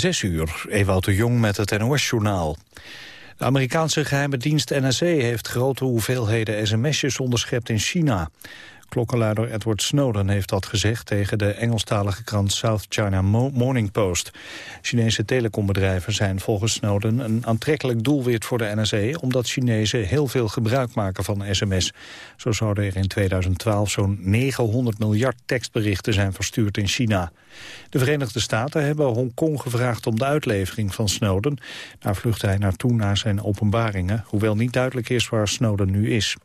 Zes uur, Ewout de Jong met het NOS-journaal. De Amerikaanse geheime dienst NSA heeft grote hoeveelheden sms'jes onderschept in China. Klokkenluider Edward Snowden heeft dat gezegd tegen de Engelstalige krant South China Morning Post. Chinese telecombedrijven zijn volgens Snowden een aantrekkelijk doelwit voor de NSA... omdat Chinezen heel veel gebruik maken van sms. Zo zouden er in 2012 zo'n 900 miljard tekstberichten zijn verstuurd in China. De Verenigde Staten hebben Hongkong gevraagd om de uitlevering van Snowden. Daar vlucht hij naartoe naar zijn openbaringen, hoewel niet duidelijk is waar Snowden nu is.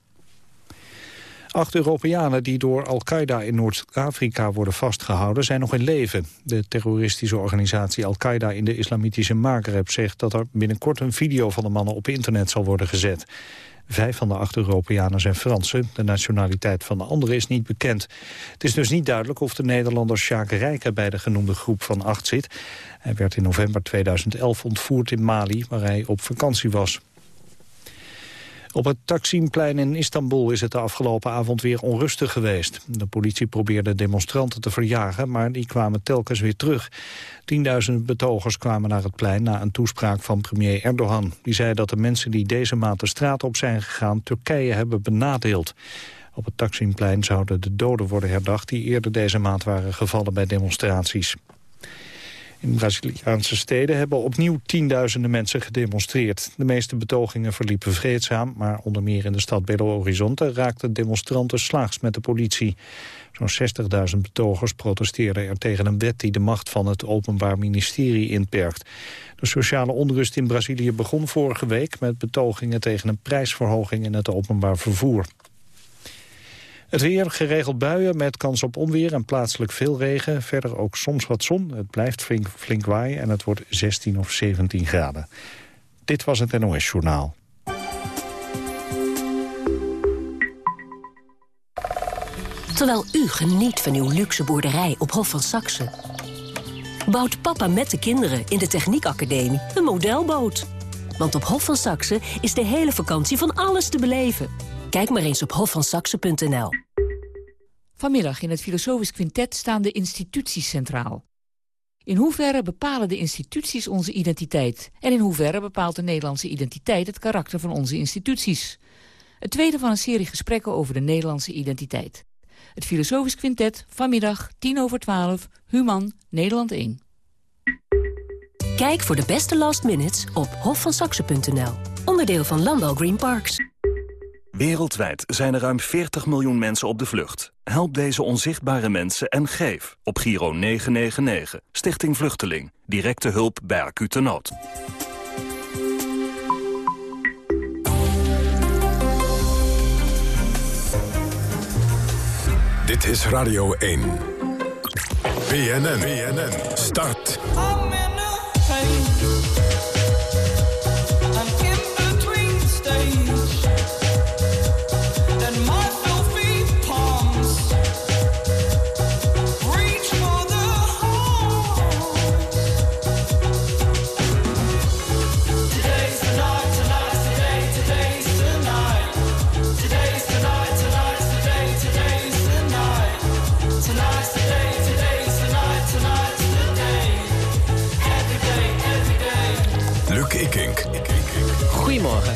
Acht Europeanen die door Al-Qaeda in Noord-Afrika worden vastgehouden zijn nog in leven. De terroristische organisatie Al-Qaeda in de islamitische Maghreb zegt dat er binnenkort een video van de mannen op internet zal worden gezet. Vijf van de acht Europeanen zijn Fransen. De nationaliteit van de andere is niet bekend. Het is dus niet duidelijk of de Nederlander Sjaak Rijker bij de genoemde groep van acht zit. Hij werd in november 2011 ontvoerd in Mali, waar hij op vakantie was. Op het Taksimplein in Istanbul is het de afgelopen avond weer onrustig geweest. De politie probeerde demonstranten te verjagen, maar die kwamen telkens weer terug. Tienduizenden betogers kwamen naar het plein na een toespraak van premier Erdogan. Die zei dat de mensen die deze maand de straat op zijn gegaan Turkije hebben benadeeld. Op het Taksimplein zouden de doden worden herdacht die eerder deze maand waren gevallen bij demonstraties. In Braziliaanse steden hebben opnieuw tienduizenden mensen gedemonstreerd. De meeste betogingen verliepen vreedzaam, maar onder meer in de stad Belo Horizonte raakten demonstranten slaags met de politie. Zo'n 60.000 betogers protesteerden er tegen een wet die de macht van het Openbaar Ministerie inperkt. De sociale onrust in Brazilië begon vorige week met betogingen tegen een prijsverhoging in het openbaar vervoer. Het weer, geregeld buien met kans op onweer en plaatselijk veel regen. Verder ook soms wat zon. Het blijft flink, flink waaien en het wordt 16 of 17 graden. Dit was het NOS Journaal. Terwijl u geniet van uw luxe boerderij op Hof van Saxe... bouwt papa met de kinderen in de Techniekacademie een modelboot. Want op Hof van Saxe is de hele vakantie van alles te beleven... Kijk maar eens op hofvansaxe.nl. Vanmiddag in het Filosofisch Quintet staan de instituties centraal. In hoeverre bepalen de instituties onze identiteit? En in hoeverre bepaalt de Nederlandse identiteit het karakter van onze instituties? Het tweede van een serie gesprekken over de Nederlandse identiteit. Het Filosofisch Quintet, vanmiddag, 10 over 12, Human, Nederland 1. Kijk voor de beste last minutes op hofvansaxe.nl. Onderdeel van Landal Green Parks. Wereldwijd zijn er ruim 40 miljoen mensen op de vlucht. Help deze onzichtbare mensen en geef op Giro 999, Stichting Vluchteling. Directe hulp bij acute nood. Dit is Radio 1. BNN, BNN, start. Goedemorgen.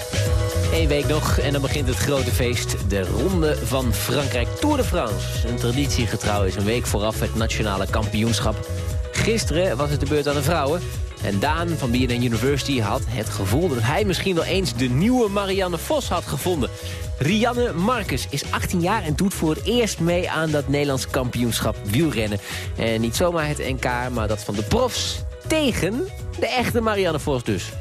Eén week nog en dan begint het grote feest. De Ronde van Frankrijk Tour de France. Een traditiegetrouw is een week vooraf het nationale kampioenschap. Gisteren was het de beurt aan de vrouwen. En Daan van BNN University had het gevoel dat hij misschien wel eens de nieuwe Marianne Vos had gevonden. Rianne Marcus is 18 jaar en doet voor het eerst mee aan dat Nederlands kampioenschap wielrennen. En niet zomaar het NK, maar dat van de profs tegen de echte Marianne Vos dus.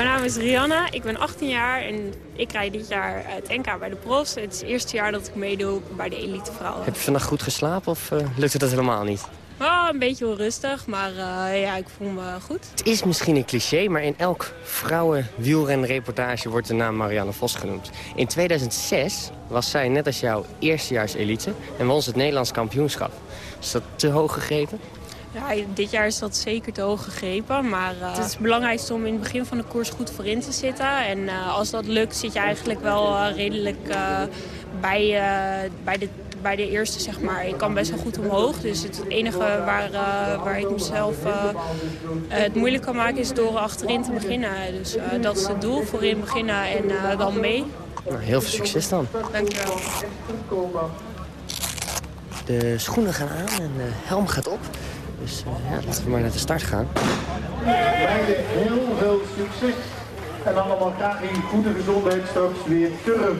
Mijn naam is Rianna, ik ben 18 jaar en ik rijd dit jaar het NK bij de Pros. Het is het eerste jaar dat ik meedoe bij de elite vrouwen. Heb je vandaag goed geslapen of uh, lukt het dat helemaal niet? Oh, een beetje onrustig, maar uh, ja, ik voel me goed. Het is misschien een cliché, maar in elk vrouwenwielrenreportage wordt de naam Marianne Vos genoemd. In 2006 was zij, net als jouw, eerstejaars elite en won ze het Nederlands kampioenschap. Is dat te hoog gegrepen? Ja, dit jaar is dat zeker te hoog gegrepen. Maar uh, het is belangrijk om in het begin van de koers goed voorin te zitten. En uh, als dat lukt zit je eigenlijk wel uh, redelijk bij, bij, de, bij de eerste, zeg maar. Ik kan best wel goed omhoog. Dus het enige waar, waar ik mezelf het moeilijk kan maken is door achterin te beginnen. Dus dat is het doel, voorin beginnen en dan mee. Nou, heel veel succes dan. Dankjewel. De schoenen gaan aan en de helm gaat op. Dus ja, laten we maar naar de start gaan. Heel veel succes. En allemaal graag in goede gezondheid straks weer terug.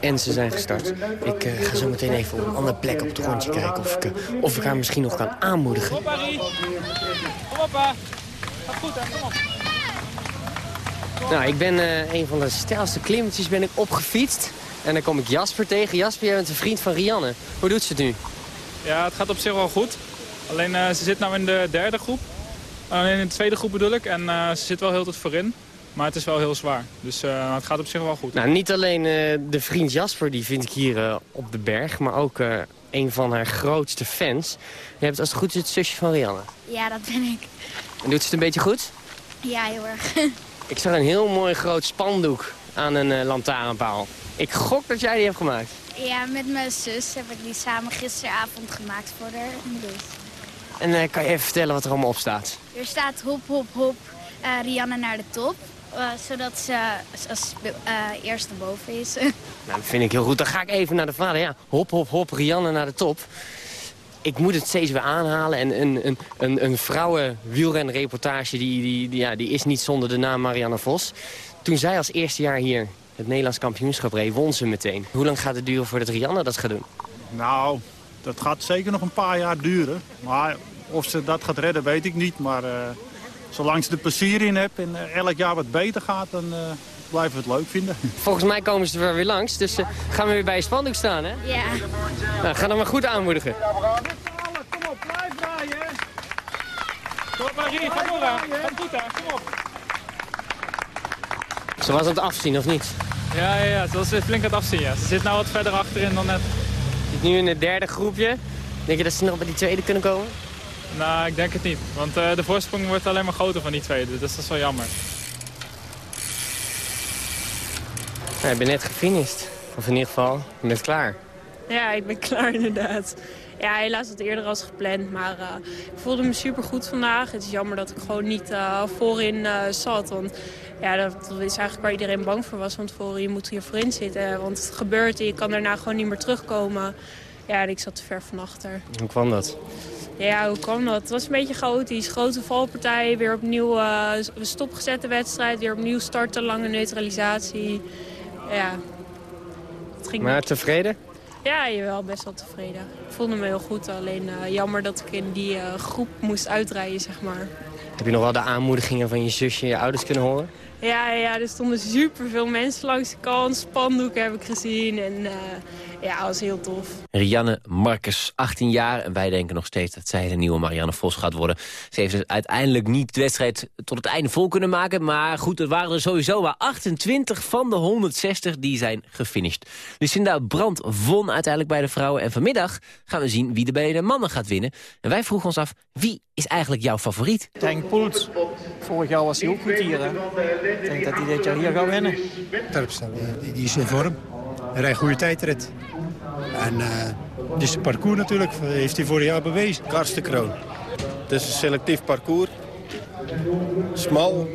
En ze zijn gestart. Ik uh, ga zo meteen even op een andere plek op het rondje kijken... of ik, uh, of ik haar misschien nog kan aanmoedigen. Kom op, Harry. Kom op, pa. Gaat goed, hè. Kom op. Nou, ik ben uh, een van de stijlste klimmetjes ben ik opgefietst. En dan kom ik Jasper tegen. Jasper, jij bent een vriend van Rianne. Hoe doet ze het nu? Ja, het gaat op zich wel goed. Alleen ze zit nou in de derde groep. in de tweede groep bedoel ik. En ze zit wel heel tijd voorin. Maar het is wel heel zwaar. Dus uh, het gaat op zich wel goed. Nou, niet alleen uh, de vriend Jasper, die vind ik hier uh, op de berg. Maar ook een van haar grootste fans. Je hebt als het goed is het zusje van Rianne. Ja, dat ben ik. En doet ze het een beetje goed? Ja, heel erg. ik zag een heel mooi groot spandoek aan een lantaarnpaal. Ik gok dat jij die hebt gemaakt. Ja, met mijn zus heb ik die samen gisteravond gemaakt voor haar. En kan je even vertellen wat er allemaal op staat? Er staat hop, hop, hop, Rianne naar de top. Uh, zodat ze als uh, eerste boven is. nou, dat vind ik heel goed. Dan ga ik even naar de vader. Ja, hop, hop, hop, Rianne naar de top. Ik moet het steeds weer aanhalen. En een, een, een, een vrouwenwielrenreportage die, die, die, ja, die is niet zonder de naam Marianne Vos. Toen zij als eerste jaar hier het Nederlands kampioenschap reed, won ze meteen. Hoe lang gaat het duren voordat Rianne dat gaat doen? Nou, dat gaat zeker nog een paar jaar duren. Maar of ze dat gaat redden, weet ik niet. Maar... Uh zolang ze er plezier in hebt en eh, elk jaar wat beter gaat, dan uh, blijven we het leuk vinden. Volgens mij komen ze er weer langs, dus uh, gaan we weer bij je spandoek staan, hè? Ja. Nou, ga dan maar goed aanmoedigen. Ja, we gaan met z'n allen, kom op, blijf draaien. Kom op, Marie, ga door, Ga goed, kom op. Ze was aan het afzien, of niet? Ja, ja, ja, ze was flink aan het afzien, ja. Ze zit nou wat verder achterin dan net. Nu in het derde groepje. Denk je dat ze nog bij die tweede kunnen komen? Nou, ik denk het niet. Want uh, de voorsprong wordt alleen maar groter van die tweede. Dus dat is wel jammer. Ja, ik ben net gefinished. Of in ieder geval, bent klaar. Ja, ik ben klaar inderdaad. Ja, helaas wat eerder als gepland. Maar uh, ik voelde me super goed vandaag. Het is jammer dat ik gewoon niet uh, voorin zat. Want ja, dat, is eigenlijk waar iedereen bang voor was. Want voor, je moet hier voorin zitten. Want het gebeurt en je kan daarna gewoon niet meer terugkomen. Ja, ik zat te ver van achter. Hoe kwam dat? Ja, hoe kwam dat? Het was een beetje chaotisch. Grote valpartij, weer opnieuw stopgezette wedstrijd. Weer opnieuw starten, lange neutralisatie. Ja, het ging Maar tevreden? Ja, jawel, best wel tevreden. Ik voelde me heel goed, alleen uh, jammer dat ik in die uh, groep moest uitrijden, zeg maar. Heb je nog wel de aanmoedigingen van je zusje en je ouders kunnen horen? Ja, ja er stonden super veel mensen langs de kant. Spandoeken heb ik gezien en uh, ja, dat was heel tof. Rianne Marcus, 18 jaar. En wij denken nog steeds dat zij de nieuwe Marianne Vos gaat worden. Ze heeft dus uiteindelijk niet de wedstrijd tot het einde vol kunnen maken. Maar goed, er waren er sowieso maar 28 van de 160 die zijn gefinished. Lucinda Brandt won uiteindelijk bij de vrouwen. En vanmiddag gaan we zien wie er bij de mannen gaat winnen. En wij vroegen ons af, wie is eigenlijk jouw favoriet? Henk Poels. Vorig jaar was hij ook goed hier. Hè? Ik denk dat hij dit jaar hier gaat winnen. Terpstra, die is in vorm. Hij rijdt goede tijdrit. En uh, dus het parcours natuurlijk heeft hij vorig jaar bewezen. Karstenkroon. Het is een selectief parcours. Smal,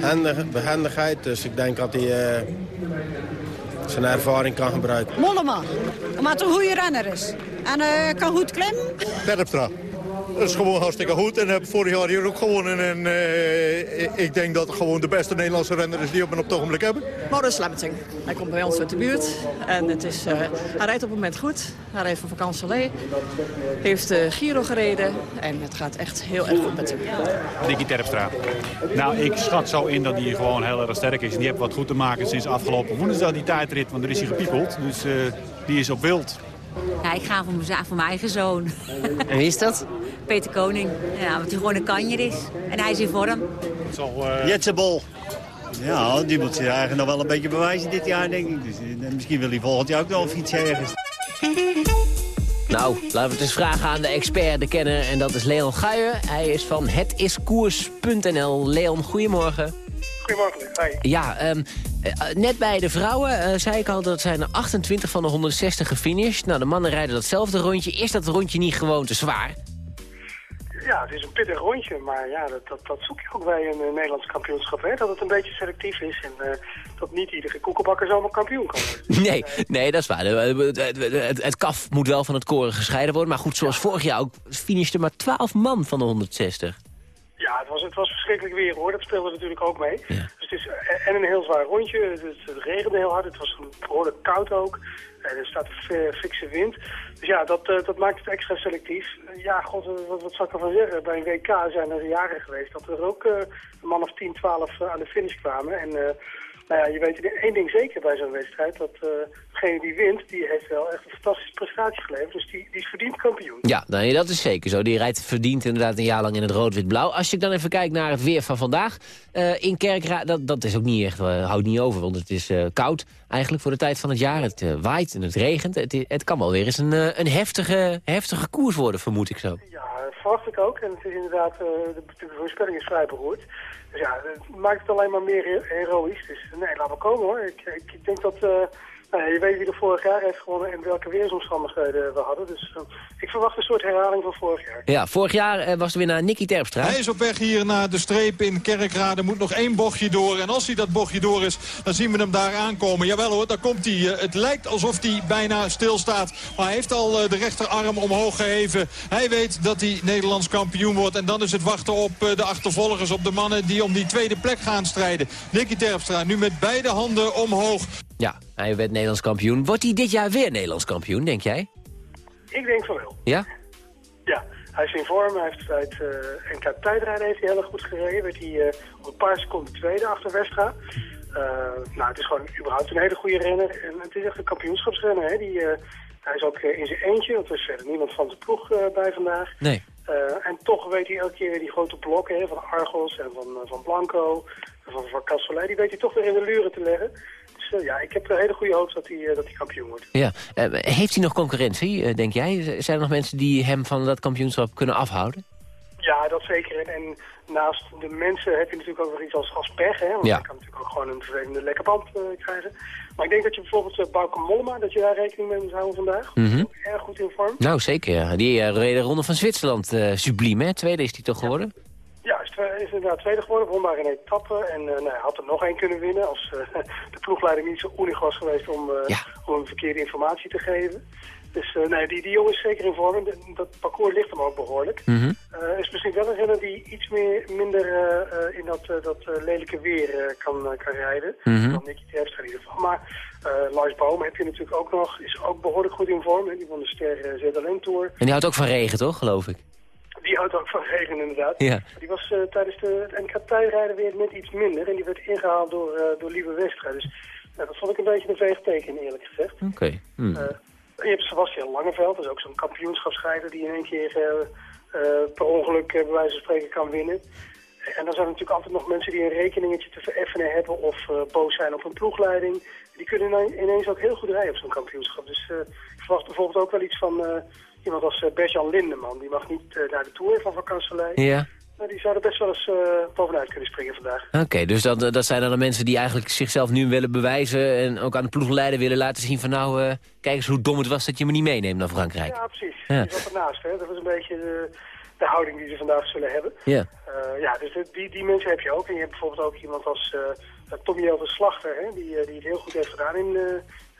handig, behendigheid. Dus ik denk dat hij uh, zijn ervaring kan gebruiken. Mollema, omdat hij een goede renner is. En uh, kan goed klimmen. Terpstra. Dat is gewoon hartstikke goed. En heb vorig jaar hier ook gewonnen. En uh, ik denk dat het gewoon de beste Nederlandse renner is die we op het ogenblik hebben. Maurits Lemmeting. Hij komt bij ons uit de buurt. En het is, uh, hij rijdt op het moment goed. Hij rijdt van vakantie Heeft uh, Giro gereden. En het gaat echt heel erg goed met hem. Nicky Terpstra. Nou, ik schat zo in dat hij gewoon heel erg sterk is. En die heeft wat goed te maken sinds afgelopen woensdag die tijdrit. Want er is hij gepiepeld. Dus die is op wild. Ja, ik ga voor, mijn, voor mijn eigen zoon. En wie is dat? Peter Koning. Ja, want hij gewoon een kanjer is. En hij is in vorm. Uh... Jetsebol. Ja, die moet zich eigenlijk nog wel een beetje bewijzen dit jaar, denk ik. Dus, uh, misschien wil hij volgend jaar ook nog een fiets ergens. Nou, laten we het eens vragen aan de expert, de kenner. En dat is Leon Guijer. Hij is van hetiskoers.nl. Leon, goedemorgen. Goedemorgen, hi. Ja, um, Eh, net bij de vrouwen eh, zei ik al dat zijn er 28 van de 160 gefinished. Nou, de mannen rijden datzelfde rondje. Is dat rondje niet gewoon te zwaar? Ja, het is een pittig rondje, maar ja, dat, dat, dat zoek je ook bij een uh, Nederlands kampioenschap. Hè? Dat het een beetje selectief is en uh, dat niet iedere koekenbakker zomaar kampioen kan worden. Nee, nee, dat is waar. Het, het, het, kaf moet wel van het koren gescheiden worden. Maar goed, zoals vorig jaar ook finishte maar 12 man van de 160. Ja, het was, het was verschrikkelijk weer hoor. Dat speelde natuurlijk ook mee. Dus het is en een heel zwaar rondje. Het, het regende heel hard. Het was behoorlijk koud ook. En er staat een fikse wind. Dus ja, dat, uh, dat maakt het extra selectief. Uh, ja, god, wat, wat zou ik ervan zeggen? Bij een WK zijn er jaren geweest dat er ook een man of 10, 12 aan de finish kwamen. En nou ja, je weet één ding zeker bij zo'n wedstrijd. Dat degene die wint, die heeft wel echt een fantastische prestatie geleverd. Dus die, die is verdiend kampioen. Ja, nee, dat is zeker zo. Die rijdt verdiend inderdaad een jaar lang in het rood-wit-blauw. Als je dan even kijkt naar het weer van vandaag. in Kerkrade, dat, dat is ook niet echt, houdt niet over. Want het is koud eigenlijk voor de tijd van het jaar. Het waait en het regent. Het, het kan wel weer eens een, een heftige, heftige koers worden, vermoed ik zo. Ja, verwacht ik ook. En het is inderdaad, de, de voorspelling is vrij beroerd. Ja, het maakt het alleen maar meer heroïs. Dus nee, laat maar komen hoor. Ik, ik, ik denk dat... Nou, je weet wie er vorig jaar heeft gewonnen en welke weersomstandigheden we hadden. Dus uh, ik verwacht een soort herhaling van vorig jaar. Ja, vorig jaar uh, was er weer naar Nicky Terpstra. Hij is op weg hier naar de streep in Kerkrade. Moet nog één bochtje door. En als hij dat bochtje door is, dan zien we hem daar aankomen. Jawel hoor, daar komt hij. het lijkt alsof hij bijna stilstaat. Maar hij heeft al de rechterarm omhoog geheven. Hij weet dat hij Nederlands kampioen wordt. En dan is het wachten op de achtervolgers, op de mannen die om die tweede plek gaan strijden. Nicky Terpstra nu met beide handen omhoog. Ja, hij werd Nederlands kampioen. Wordt hij dit jaar weer Nederlands kampioen, denk jij? Ik denk van wel. Ja? Ja, hij is in vorm. Hij heeft uit uh, NK tijdrijden heeft hij heel erg goed gereden. Werd hij uh, op een paar seconden tweede achter Westra. Uh, nou, het is gewoon überhaupt een hele goede renner. En het is echt een kampioenschapsrenner. Hè? Die, hij is ook in zijn eentje, want er is verder niemand van zijn ploeg bij vandaag. Nee. en toch weet hij elke keer weer die grote blokken hè, van Argos en van, van Blanco, van, van Cassolet. Die weet hij toch weer in de luren te leggen. Dus ja, ik heb een hele goede hoop dat hij, dat hij kampioen wordt. Ja. Uh, heeft hij nog concurrentie, denk jij? Zijn er nog mensen die hem van dat kampioenschap kunnen afhouden? Ja, dat zeker. En, en naast de mensen heb je natuurlijk ook nog iets als, als pech. Hè? Want ja. je kan natuurlijk ook gewoon een vervelende lekker band uh, krijgen. Maar ik denk dat je bijvoorbeeld uh, Bauke Mollema, dat je daar rekening mee moet houden vandaag. Mm -hmm. erg goed in vorm. Nou, zeker. Ja. Die uh, reden ronde van Zwitserland subliem, hè? Tweede is hij toch geworden? Ja, is, is inderdaad tweede geworden, won maar in etappe. En uh, nou, hij had er nog één kunnen winnen als uh, de ploegleider niet zo oenig was geweest om, uh, ja. om verkeerde informatie te geven. Dus nee, die, die jongen is zeker in vorm. Dat parcours ligt hem ook behoorlijk. Mm -hmm. is misschien wel een renner die iets meer, minder in dat, dat lelijke weer kan, kan rijden. Mm -hmm. Dan Nicky Terpstra in ieder geval. Maar Lars Boom heb je natuurlijk ook nog, is ook behoorlijk goed in vorm. Hè? Die won de Ster ZLN Tour. En die houdt ook van regen, toch, geloof ik? Die houdt ook van regen inderdaad. Ja. Die was uh, tijdens de NK tijdrijden weer net iets minder. En die werd ingehaald door, uh, door Lieve Westra. Dus uh, dat vond ik een beetje een veegteken eerlijk gezegd. Oké. Okay. Hmm. je hebt Sebastian Langeveld, dat is ook zo'n kampioenschapsrijder die in één keer per ongeluk bij wijze van spreken kan winnen. En dan zijn er natuurlijk altijd nog mensen die een rekeningetje te vereffenen hebben of boos zijn op een ploegleiding. Die kunnen ineens ook heel goed rijden op zo'n kampioenschap. Dus ik verwacht bijvoorbeeld ook wel iets van iemand als uh, Bertjan Lindeman. Die mag niet uh, naar de Tour van Van Kanselij. Ja. Maar die zouden best wel eens uh, bovenuit kunnen springen vandaag. Oké, okay, dus dat, dat zijn dan de mensen die eigenlijk zichzelf nu willen bewijzen... en ook aan de ploegleider willen laten zien van... nou, kijk eens hoe dom het was dat je me niet meeneemt naar Frankrijk. Ja, precies. Ja. Die zat ernaast, hè. Dat was een beetje de, de houding die ze vandaag zullen hebben. Ja. ja, dus de, die, die mensen heb je ook. En je hebt bijvoorbeeld ook iemand als Tommy de Slachter... Hè, die, die het heel goed heeft gedaan in... Uh,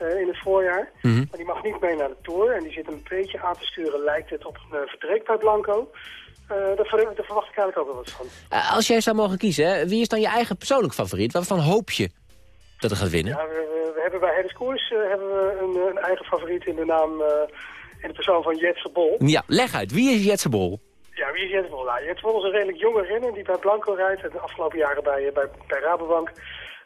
in het voorjaar. Mm -hmm. Maar die mag niet mee naar de Tour. En die zit een beetje aan te sturen, lijkt het, op een uh, vertrek bij Blanco. Uh, daar, ver, daar, verwacht ik eigenlijk ook wel wat van. als jij zou mogen kiezen, hè, wie is dan je eigen persoonlijk favoriet? Waarvan hoop je dat er gaat winnen? Ja, we, we, hebben bij Heddes Koers hebben we een, een, eigen favoriet in de naam, in de persoon van Jetse Bol. Ja, leg uit. Wie is Jetse Bol? Ja, wie is Jetse Bol? Nou, Jetse Bol is een redelijk jonge renner die bij Blanco rijdt. En de afgelopen jaren bij, bij, bij Rabobank.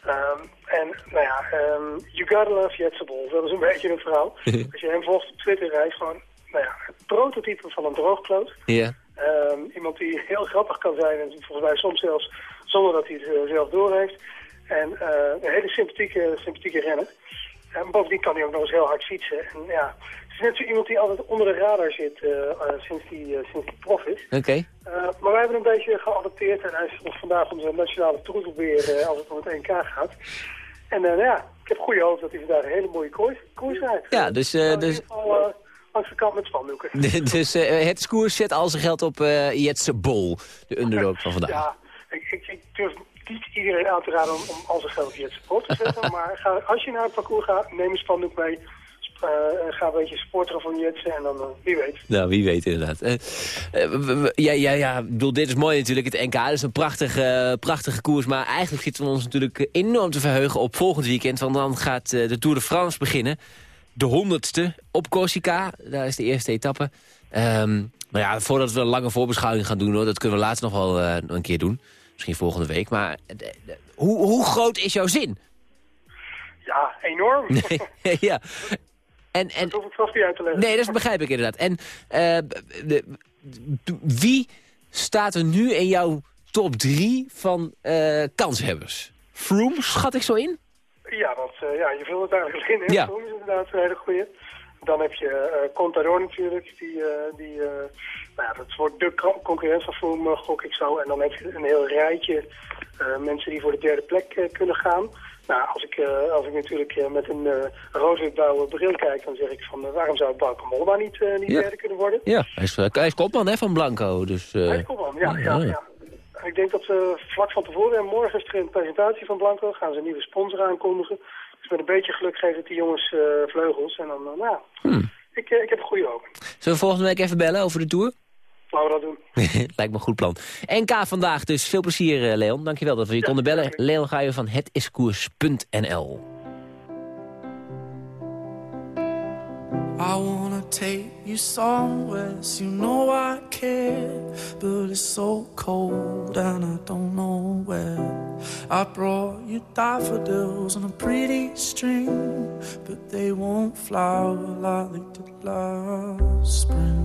Um, en nou ja, um, you gotta love Jetse Bol. Dat is een beetje een verhaal. Als je hem volgt op Twitter, hij is gewoon nou ja, het prototype van een droogkloot. Um, iemand die heel grappig kan zijn en volgens mij soms zelfs zonder dat hij het uh, zelf doorheeft. En uh, een hele sympathieke, sympathieke renner. En bovendien kan hij ook nog eens heel hard fietsen. En ja, is net zo iemand die altijd onder de radar zit uh, uh, sinds die, uh, sinds die prof is. Oké. Okay. maar wij hebben een beetje geadopteerd en hij is nog vandaag onze nationale troetelbeer als het om het 1K gaat. En eh, ja, ik heb goede hoop dat hij vandaag een hele mooie koers, koers rijdt. Ja, dus... Uh, dus... Geval, langs de kant met spandoeken. dus uh, het scoers zet al zijn geld op uh, Jetse Bol, de underdog van vandaag. Ja, ik, ik, ik durf niet iedereen aan te raden om, om al zijn geld op Jetse Bol te zetten. maar ga, als je naar het parcours gaat, neem een spandoek mee. Uh, ga een beetje sporteren van Jetsen en dan uh, wie weet. Nou, wie weet inderdaad. Uh, ja, ja, ja, ik bedoel, dit is mooi natuurlijk, het NK. Is een prachtige, prachtige koers. Maar eigenlijk zitten we ons natuurlijk enorm te verheugen op volgend weekend. Want dan gaat de Tour de France beginnen. De honderdste op Corsica. Daar is de eerste etappe. Um, nou ja, voordat we een lange voorbeschouwing gaan doen, hoor, dat kunnen we later nog wel een keer doen. Misschien volgende week. Maar hoe, hoe groot is jouw zin? Ja, enorm. ja. En, en, dat hoef ik vast niet uit te leggen. Nee, dat begrijp ik inderdaad. En de, wie staat er nu in jouw top drie van uh, kanshebbers? Froome, schat ik zo in? Ja, dat, uh, ja je vult het eigenlijk in. Hè? Ja. Froome is inderdaad een hele goeie. Dan heb je uh, Contador natuurlijk. Die, die, nou ja, dat wordt de concurrent van Froome, gok ik zo. En dan heb je een heel rijtje mensen die voor de derde plek kunnen gaan. Nou, als ik, uh, als ik natuurlijk uh, met een uh, rood-wit-blauwe bril kijk, dan zeg ik van waarom zou Blanco Molma niet, niet ja. derde kunnen worden? Ja, hij is, hij is kopman hè, van Blanco. Dus, Hij is kopman, ja. ja, ja. En ik denk dat ze vlak van tevoren, en morgen is er een presentatie van Blanco, gaan ze een nieuwe sponsor aankondigen. Dus met een beetje geluk geven die jongens vleugels. En dan, nou, hmm. ik, ik heb een goede hoop. Zullen we volgende week even bellen over de Tour? Laten we dat doen. Lijkt me een goed plan. NK vandaag dus. Veel plezier, Leon. Dankjewel dat we je ja, konden bellen. Leon Gaaien van hetiskoers.nl I wanna take you somewhere, so you know I care But it's so cold and I don't know where I brought you daffodils on a pretty string But they won't flower like they did last spring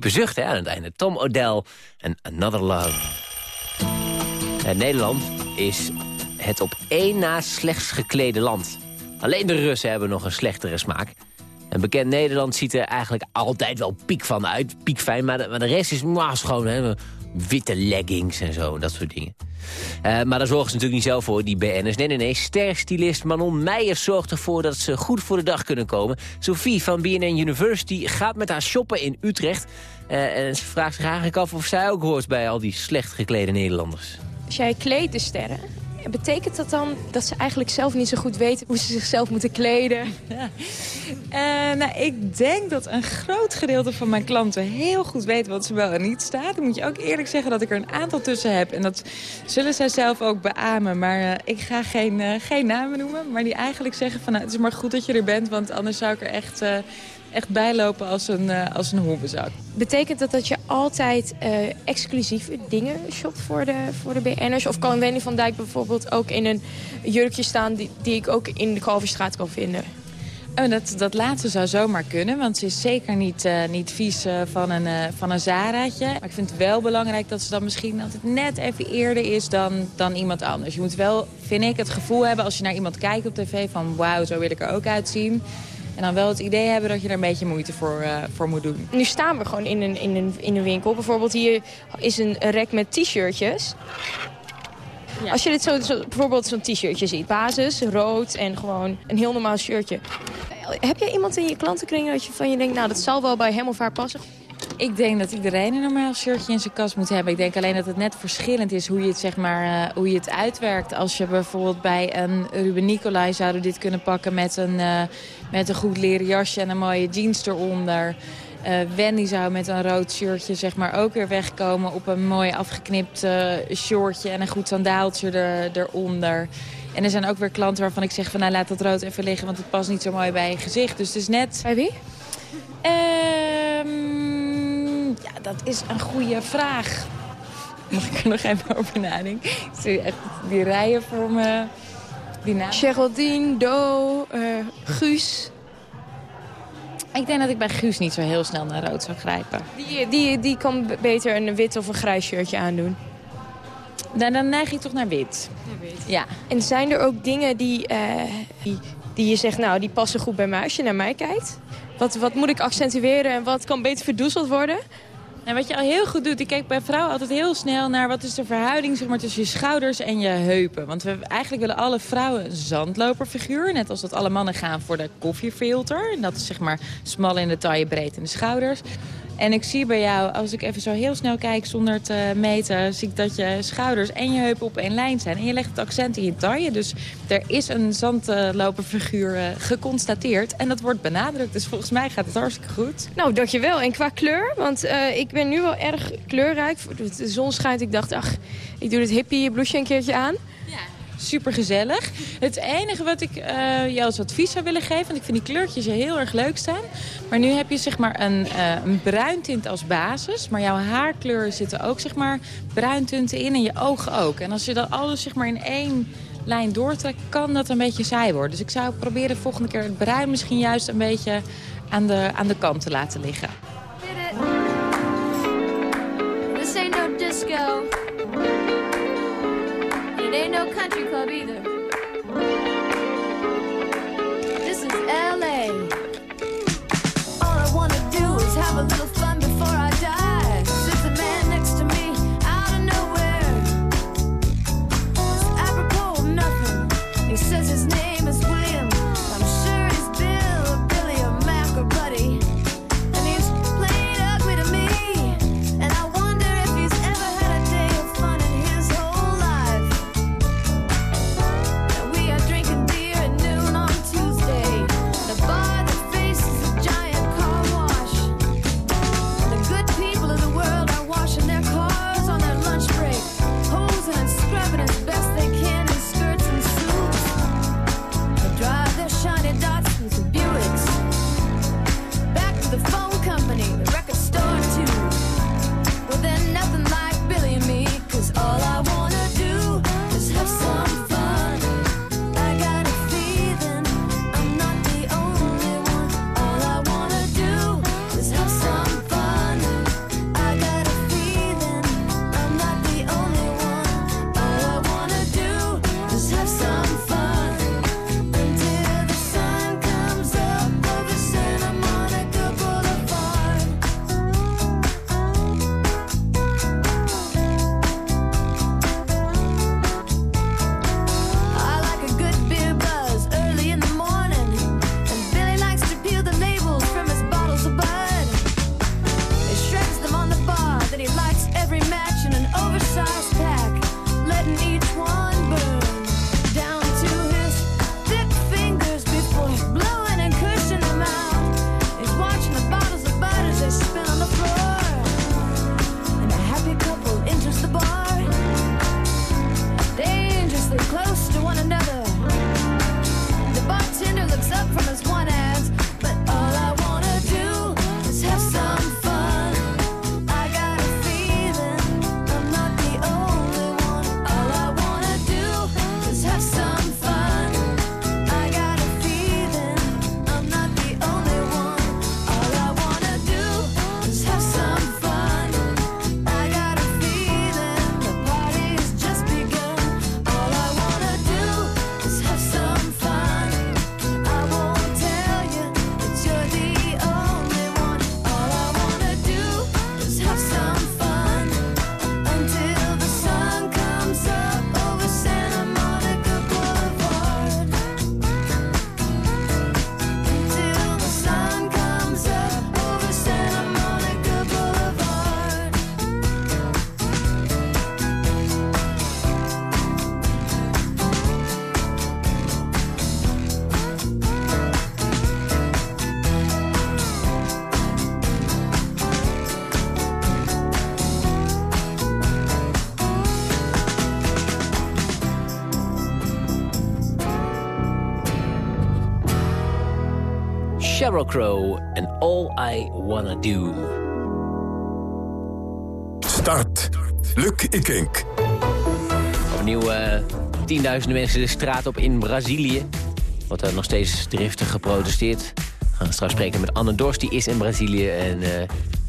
Diepe zucht hè, aan het einde. Tom O'Dell en Another Love. En Nederland is het op één na slechts geklede land. Alleen de Russen hebben nog een slechtere smaak. Een bekend Nederland ziet er eigenlijk altijd wel piek van uit. Piekfijn, maar de, maar de rest is gewoon hè, witte leggings en zo. Dat soort dingen. Uh, maar daar zorgen ze natuurlijk niet zelf voor, die BN'ers. Nee, nee, nee. Sterstylist Manon Meijers zorgt ervoor dat ze goed voor de dag kunnen komen. Sophie van BNN University gaat met haar shoppen in Utrecht. Uh, en ze vraagt zich eigenlijk af of zij ook hoort bij al die slecht geklede Nederlanders. Als jij kleedt de sterren, Betekent dat dan dat ze eigenlijk zelf niet zo goed weten hoe ze zichzelf moeten kleden? Uh, nou, ik denk dat een groot gedeelte van mijn klanten heel goed weten wat ze wel en niet staat. Dan moet je ook eerlijk zeggen dat ik er een aantal tussen heb. En dat zullen zij zelf ook beamen. Maar uh, ik ga geen, uh, geen namen noemen. Maar die eigenlijk zeggen van nou, het is maar goed dat je er bent. Want anders zou ik er echt echt bijlopen als een, uh, als een hoevenzak. Betekent dat dat je altijd uh, exclusieve dingen shopt voor de, voor de BN'ers? Of kan Wendy van Dijk bijvoorbeeld ook in een jurkje staan... die, die ik ook in de Kalverstraat kan vinden? Oh, dat, dat laatste zou zomaar kunnen, want ze is zeker niet, uh, niet vies uh, van een, uh, van een Zaraatje. Maar ik vind het wel belangrijk dat ze dan misschien altijd net even eerder is dan, dan iemand anders. Je moet wel, vind ik, het gevoel hebben als je naar iemand kijkt op tv van... wauw, zo wil ik er ook uitzien. En dan wel het idee hebben dat je er een beetje moeite voor, uh, voor moet doen. Nu staan we gewoon in een, in een, in een winkel. Bijvoorbeeld hier is een rek met t-shirtjes. Ja. Als je dit zo, zo bijvoorbeeld zo'n t-shirtje ziet. Basis, rood en gewoon een heel normaal shirtje. Heb jij iemand in je klantenkring dat je van je denkt... nou, dat zal wel bij hem of haar passen? Ik denk dat iedereen een normaal shirtje in zijn kast moet hebben. Ik denk alleen dat het net verschillend is hoe je het, zeg maar, uh, hoe je het uitwerkt. Als je bijvoorbeeld bij een Ruben Nicolai zouden dit kunnen pakken met een, uh, met een goed leren jasje en een mooie jeans eronder. Uh, Wendy zou met een rood shirtje zeg maar, ook weer wegkomen op een mooi afgeknipt shortje en een goed sandaaltje er, eronder. En er zijn ook weer klanten waarvan ik zeg van nou laat dat rood even liggen, want het past niet zo mooi bij je gezicht. Dus het is net... Bij wie? Ja, dat is een goede vraag. Mag ik er nog even over nadenken? Ik zie echt die rijen voor me. Die naam. Geraldine, Do, uh, Guus. Ik denk dat ik bij Guus niet zo heel snel naar rood zou grijpen. Die, die, die kan beter een wit of een grijs shirtje aandoen. Dan, dan neig ik toch naar wit. wit. Ja. En zijn er ook dingen die, uh, die, die je zegt, nou, die passen goed bij mij als je naar mij kijkt? Wat, wat moet ik accentueren en wat kan beter verdoezeld worden? En wat je al heel goed doet, ik kijk bij vrouwen altijd heel snel naar... wat is de verhouding zeg maar, tussen je schouders en je heupen. Want we eigenlijk willen alle vrouwen een zandloperfiguur. Net als dat alle mannen gaan voor de koffiefilter. En dat is zeg maar smal in de taille, breed in de schouders. En ik zie bij jou, als ik even zo heel snel kijk zonder te meten... zie ik dat je schouders en je heupen op één lijn zijn. En je legt het accent in je taille. Dus er is een zandloperfiguur uh, geconstateerd. En dat wordt benadrukt. Dus volgens mij gaat het hartstikke goed. Nou, dankjewel. En qua kleur, want uh, ik ben nu wel erg kleurrijk. De zon schijnt, ik dacht, ach, ik doe dit hippie blouseje een keertje aan. Super gezellig. Het enige wat ik uh, jou als advies zou willen geven... want ik vind die kleurtjes heel erg leuk staan... maar nu heb je zeg maar een, uh, een bruintint als basis... maar jouw haarkleur zitten ook zeg maar bruintinten in en je ogen ook. En als je dat alles zeg maar in één lijn doortrekt... kan dat een beetje saai worden. Dus ik zou proberen volgende keer het bruin misschien juist een beetje aan de, aan de kant te laten liggen. This ain't no disco. Ain't no country club either. This is LA. Sheryl Crow en All I Wanna Do. Start. Luc Ikink. Opnieuw uh, tienduizenden mensen de straat op in Brazilië. Wordt er nog steeds driftig geprotesteerd. We gaan straks spreken met Anne Dorst, die is in Brazilië. En uh,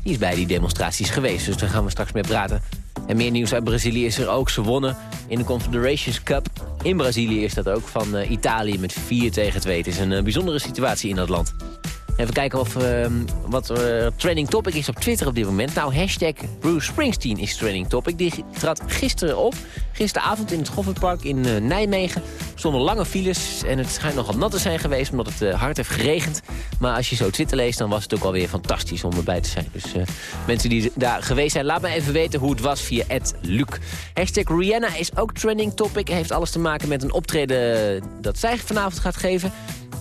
die is bij die demonstraties geweest. Dus daar gaan we straks mee praten. En meer nieuws uit Brazilië is er ook. Ze wonnen in de Confederations Cup. In Brazilië is dat ook van uh, Italië met 4 tegen 2. Het is een bijzondere situatie in dat land. Even kijken of, uh, wat uh, trending topic is op Twitter op dit moment. Nou, hashtag Bruce Springsteen is trending topic. Die trad gisteren op. Gisteravond in het Goffertpark in uh, Nijmegen. Zonder lange files. En het schijnt nogal nat te zijn geweest omdat het hard heeft geregend. Maar als je zo Twitter leest, dan was het ook alweer fantastisch om erbij te zijn. Dus mensen die daar geweest zijn, laat me even weten hoe het was via Luc. Hashtag Rihanna is ook trending topic. Heeft alles te maken met een optreden dat zij vanavond gaat geven.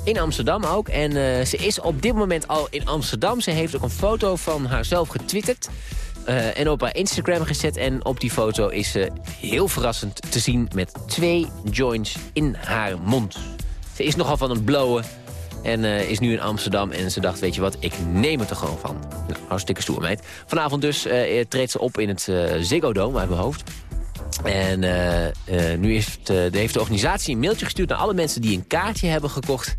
In Amsterdam ook. En uh, ze is op dit moment al in Amsterdam. Ze heeft ook een foto van haarzelf getwitterd. Uh, en op haar Instagram gezet. En op die foto is ze heel verrassend te zien met twee joints in haar mond. Ze is nogal van het blowen. En uh, is nu in Amsterdam. En ze dacht, weet je wat, ik neem het er gewoon van. Nou, hartstikke stoer, meid. Vanavond dus treedt ze op in het Ziggo Dome uit mijn hoofd. En nu heeft, heeft de organisatie een mailtje gestuurd naar alle mensen die een kaartje hebben gekocht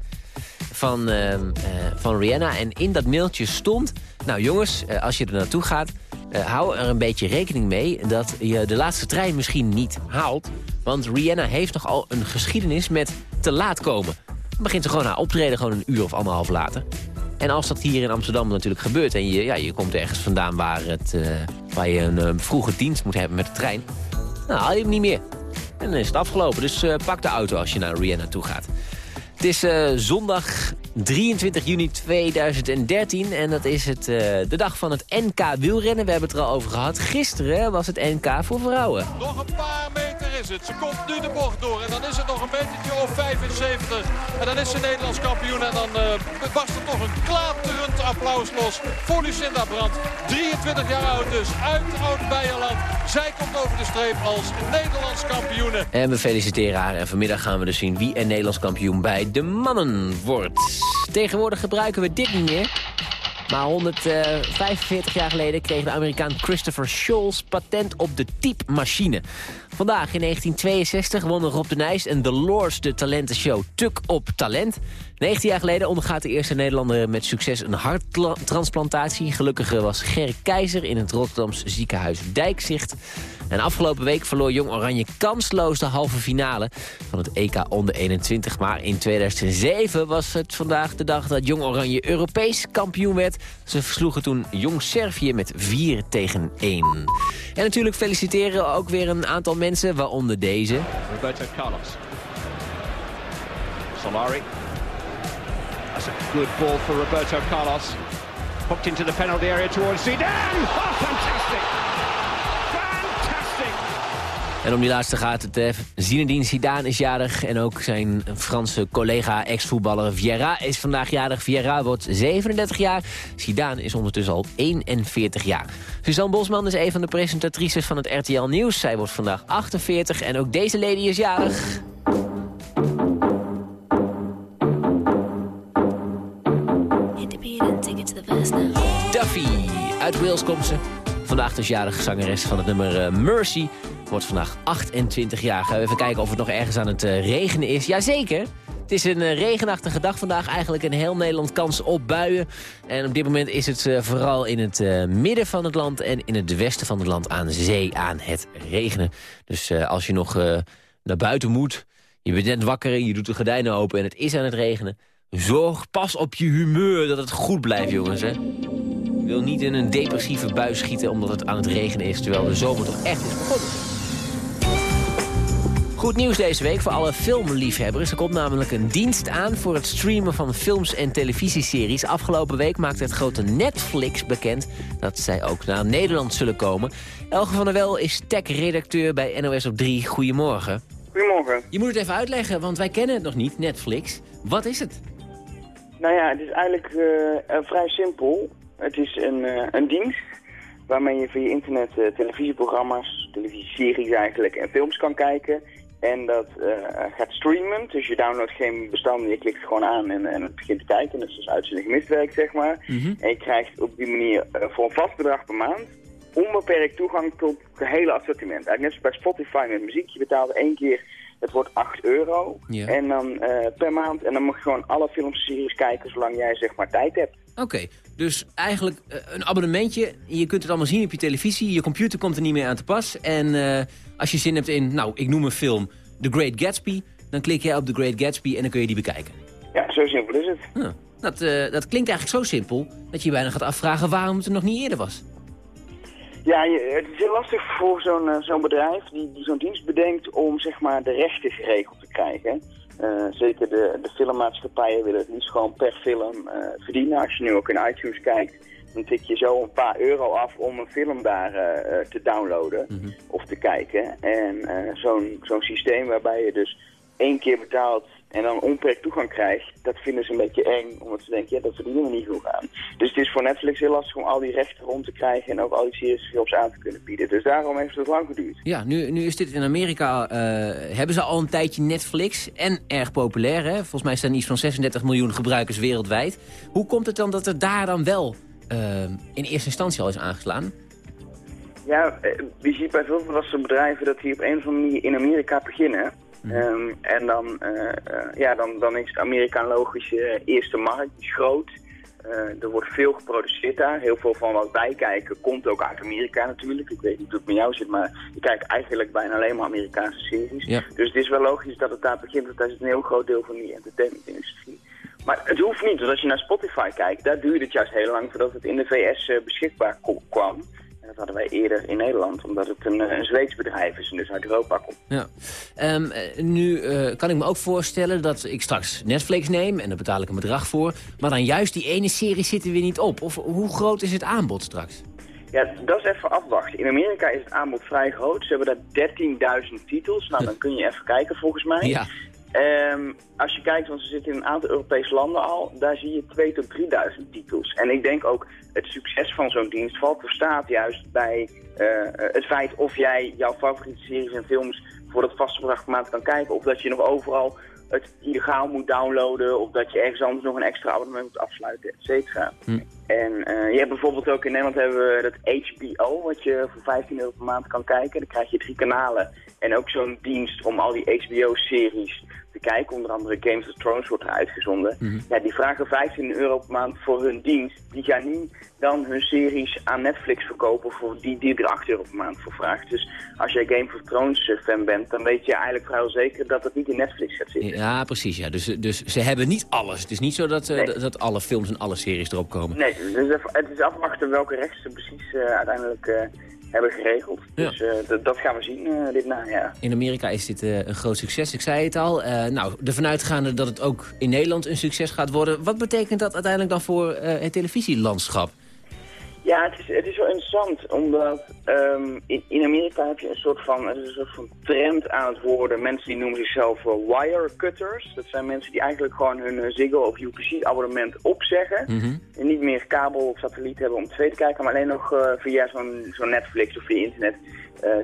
van, uh, uh, van Rihanna. En in dat mailtje stond... Nou jongens, uh, als je er naartoe gaat... hou er een beetje rekening mee dat je de laatste trein misschien niet haalt. Want Rihanna heeft nogal een geschiedenis met te laat komen. Dan begint ze gewoon haar optreden gewoon een uur of anderhalf later. En als dat hier in Amsterdam natuurlijk gebeurt... en je, ja, je komt ergens vandaan waar, het, waar je een vroege dienst moet hebben met de trein... dan haal je hem niet meer. En dan is het afgelopen. Dus pak de auto als je naar Rihanna toe gaat. Het is uh, zondag 23 juni 2013 en dat is het, uh, de dag van het NK wielrennen. We hebben het er al over gehad. Gisteren was het NK voor vrouwen. Nog een paar meter is het. Ze komt nu de bocht door en dan is het nog een metertje of 75. En dan is ze Nederlands kampioen en dan uh, barst er toch een klaterend applaus los voor Lucinda Brandt. 23 jaar oud dus, uit Oud-Beierland. Zij komt over de streep als Nederlands kampioene. En we feliciteren haar en vanmiddag gaan we dus zien wie er Nederlands kampioen bij de mannen wordt. Tegenwoordig gebruiken we dit niet meer. Maar 145 jaar geleden kreeg de Amerikaan Christopher Scholes patent op de typemachine. Vandaag in 1962 wonnen Rob de Nijs en The Lords de talentenshow Tuk op Talent. 19 jaar geleden ondergaat de eerste Nederlander met succes een harttransplantatie. Gelukkig was Gerrit Keizer in het Rotterdams ziekenhuis Dijkzicht. En afgelopen week verloor Jong Oranje kansloos de halve finale van het EK onder 21. Maar in 2007 was het vandaag de dag dat Jong Oranje Europees kampioen werd. Ze versloegen toen Jong Servië met 4 tegen 1. En natuurlijk feliciteren ook weer een aantal mensen, waaronder deze. Roberto Carlos. Solari. Good ball for Roberto Carlos. Hooked into the penalty area towards Zidane. Oh, fantastic! En om die laatste gaat het. Eh, Zinedine Zidane is jarig. En ook zijn Franse collega, ex-voetballer Vieira is vandaag jarig. Vieira wordt 37 jaar. Zidane is ondertussen al 41 jaar. Suzanne Bosman is een van de presentatrices van het RTL Nieuws. Zij wordt vandaag 48 en ook deze lady is jarig. Duffy. Uit Wales komt ze. Vandaag dus jarig zangeres van het nummer uh, Mercy. Wordt vandaag 28 jaar. Gaan we even kijken of het nog ergens aan het uh, regenen is. Jazeker. Het is een uh, regenachtige dag vandaag. Eigenlijk een heel Nederland kans op buien. En op dit moment is het vooral in het midden van het land... en in het westen van het land aan zee aan het regenen. Dus als je nog naar buiten moet... je bent net wakker, je doet de gordijnen open en het is aan het regenen... zorg pas op je humeur dat het goed blijft, jongens. Hè? Wil niet in een depressieve bui schieten omdat het aan het regenen is... terwijl de zomer toch echt is begonnen. Goed nieuws deze week voor alle filmliefhebbers. Er komt namelijk een dienst aan voor het streamen van films en televisieseries. Afgelopen week maakte het grote Netflix bekend dat zij ook naar Nederland zullen komen. Elge van der Wel is tech-redacteur bij NOS op 3. Goedemorgen. Goedemorgen. Je moet het even uitleggen, want wij kennen het nog niet, Netflix. Wat is het? Nou ja, het is eigenlijk uh, vrij simpel. Het is een, uh, een dienst waarmee je via internet uh, televisieprogramma's, televisieseries eigenlijk en films kan kijken En dat eh, gaat streamen, dus je downloadt geen bestanden, je klikt gewoon aan en, en het begint te kijken. Dat is dus uitzending gemist werk, zeg maar. En je krijgt op die manier eh, voor een vast bedrag per maand onbeperkt toegang tot het hele assortiment. Eigenlijk net zoals bij Spotify met muziek. Je betaalt één keer, het wordt 8 euro. Ja. En dan eh, per maand. En dan mag je gewoon alle films series kijken zolang jij zeg maar tijd hebt. Oké, dus eigenlijk eh, een abonnementje. Je kunt het allemaal zien op je televisie. Je computer komt er niet meer aan te pas. En eh, als je zin hebt in, nou, ik noem een film The Great Gatsby... dan klik jij op The Great Gatsby en dan kun je die bekijken. Ja, zo simpel is het. Huh. Dat, dat klinkt eigenlijk zo simpel dat je je bijna gaat afvragen waarom het er nog niet eerder was. Ja, je- het is heel lastig voor zo'n eh, zo'n bedrijf die, die zo'n dienst bedenkt om zeg maar de rechten geregeld te krijgen. Eh, zeker de, de filmmaatschappijen willen het liefst gewoon per film eh, verdienen. Als je nu ook in iTunes kijkt, dan tik je zo een paar euro af om een film daar te downloaden of te kijken. En zo'n zo'n systeem waarbij je dus één keer betaalt en dan onbeperkt toegang krijgt, dat vinden ze een beetje eng, omdat ze denken, ja, dat verdienen we niet genoeg aan. Dus het is voor Netflix heel lastig om al die rechten rond te krijgen en ook al die series films aan te kunnen bieden. Dus daarom heeft het lang geduurd. Ja, nu, nu is dit in Amerika, eh, hebben ze al een tijdje Netflix en erg populair. Hè? Volgens mij staan iets van 36 miljoen gebruikers wereldwijd. Hoe komt het dan dat het daar dan wel eh, in eerste instantie al is aangeslaan? Ja, eh, je ziet bij veel volwassen bedrijven dat die op een of andere manier in Amerika beginnen. Ehm, en dan, eh, eh, ja, dan, dan is Amerika een logische eerste markt, die is groot. Eh, er wordt veel geproduceerd daar. Heel veel van wat wij kijken komt ook uit Amerika natuurlijk. Ik weet niet hoe het met jou zit, maar je kijkt eigenlijk bijna alleen maar Amerikaanse series. Ja. Dus het is wel logisch dat het daar begint, want dat is een heel groot deel van die entertainmentindustrie. Maar het hoeft niet, want als je naar Spotify kijkt, daar duurde het juist heel lang voordat het in de VS beschikbaar kwam. Dat hadden wij eerder in Nederland, omdat het een, eh, een Zweeds bedrijf is en dus uit Europa komt. Ja. Ehm, eh, nu eh, kan ik me ook voorstellen dat ik straks Netflix neem... en daar betaal ik een bedrag voor... maar dan juist die ene serie zit er weer niet op. Of hoe groot is het aanbod straks? Ja, dat is even afwachten. In Amerika is het aanbod vrij groot. Ze hebben daar 13.000 titels. Nou, dan kun je even kijken volgens mij. Ja. Ehm, als je kijkt, want ze zitten in een aantal Europese landen al, daar zie je 2 tot 3000 titels. En ik denk ook het succes van zo'n dienst valt of juist bij eh, het feit of jij jouw favoriete series en films voor dat vaste bedrag maand kan kijken. Of dat je nog overal het illegaal moet downloaden. Of dat je ergens anders nog een extra abonnement moet afsluiten, et cetera. En eh, je hebt bijvoorbeeld ook in Nederland hebben we dat HBO, wat je voor 15 euro per maand kan kijken. Dan krijg je drie kanalen en ook zo'n dienst om al die HBO-series te kijken. Onder andere Games of Thrones wordt er uitgezonden. Ja, die vragen 15 euro per maand voor hun dienst. Die gaan niet dan hun series aan Netflix verkopen voor die die er 8 euro per maand voor vraagt. Dus als jij Game of Thrones eh, fan bent, dan weet je eigenlijk vrijwel zeker dat het niet in Netflix gaat zitten. Ja, precies. Ja. Dus, dus ze hebben niet alles. Het is niet zo dat, eh, dat- dat alle films en alle series erop komen. Nee, dus het is afwachten welke rechts ze precies eh, uiteindelijk eh, hebben geregeld. Ja. Dus eh, dat gaan we zien eh, dit najaar. In Amerika is dit eh, een groot succes, ik zei het al. Nou, ervan uitgaande dat het ook in Nederland een succes gaat worden. Wat betekent dat uiteindelijk dan voor het televisielandschap? Ja, het is, het is wel interessant, omdat ehm, in, in Amerika heb je een soort van, er is een soort van trend aan het worden. Mensen die noemen zichzelf eh, wirecutters. Dat zijn mensen die eigenlijk gewoon hun eh, Ziggo of UPC abonnement opzeggen. En niet meer kabel of satelliet hebben om tv te kijken, maar alleen nog eh, via zo'n Netflix of via internet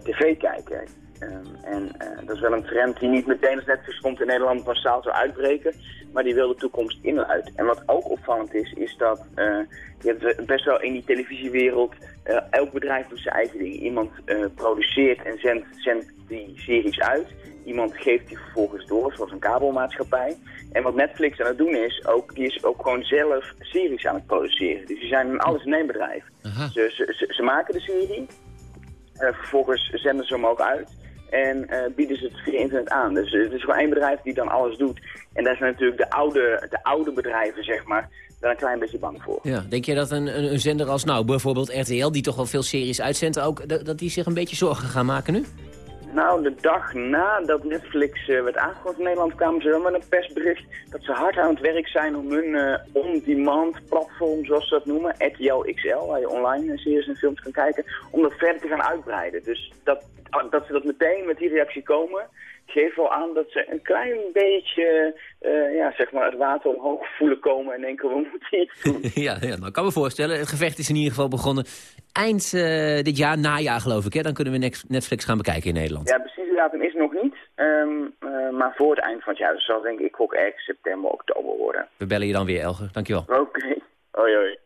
tv kijken. Ehm, en eh, dat is wel een trend die niet meteen als Netflix komt in Nederland massaal zou uitbreken, maar die wil de toekomst inluiden. En wat ook opvallend is, is dat eh, je hebt best wel in die televisiewereld, eh, elk bedrijf doet zijn eigen ding. Iemand produceert en zendt, zendt die series uit. Iemand geeft die vervolgens door, zoals een kabelmaatschappij. En wat Netflix aan het doen is, ook, die is ook gewoon zelf series aan het produceren. Dus die zijn een alles in één bedrijf. Ze, ze, maken de serie, vervolgens zenden ze hem ook uit en eh, bieden ze het via internet aan. Dus eh, het is gewoon één bedrijf die dan alles doet. En daar zijn natuurlijk de oude, de oude bedrijven, zeg maar, daar een klein beetje bang voor. Ja, denk je dat een, een, een zender als nou, bijvoorbeeld RTL, die toch wel veel series uitzendt, ook dat, dat die zich een beetje zorgen gaan maken nu? Nou, de dag nadat Netflix eh, werd aangekondigd in Nederland kwamen ze dan met een persbericht dat ze hard aan het werk zijn om hun eh, on-demand platform, zoals ze dat noemen, XL, waar je online eh, series en films kan kijken, om dat verder te gaan uitbreiden. Dus dat, dat ze dat meteen met die reactie komen, geeft wel aan dat ze een klein beetje, eh, ja, zeg maar, het water omhoog voelen komen en denken, we moeten iets doen. ja, ja, nou, ik kan me voorstellen. Het gevecht is in ieder geval begonnen. eind eh, dit jaar, najaar geloof ik, hè? dan kunnen we Netflix gaan bekijken in Nederland. Ja, precies de datum is nog niet. ehm, eh, maar voor het eind van het jaar. Dus zal denk ik ook ergens september, oktober worden. We bellen je dan weer, Elger. Dankjewel. Oké. Hoi hoi.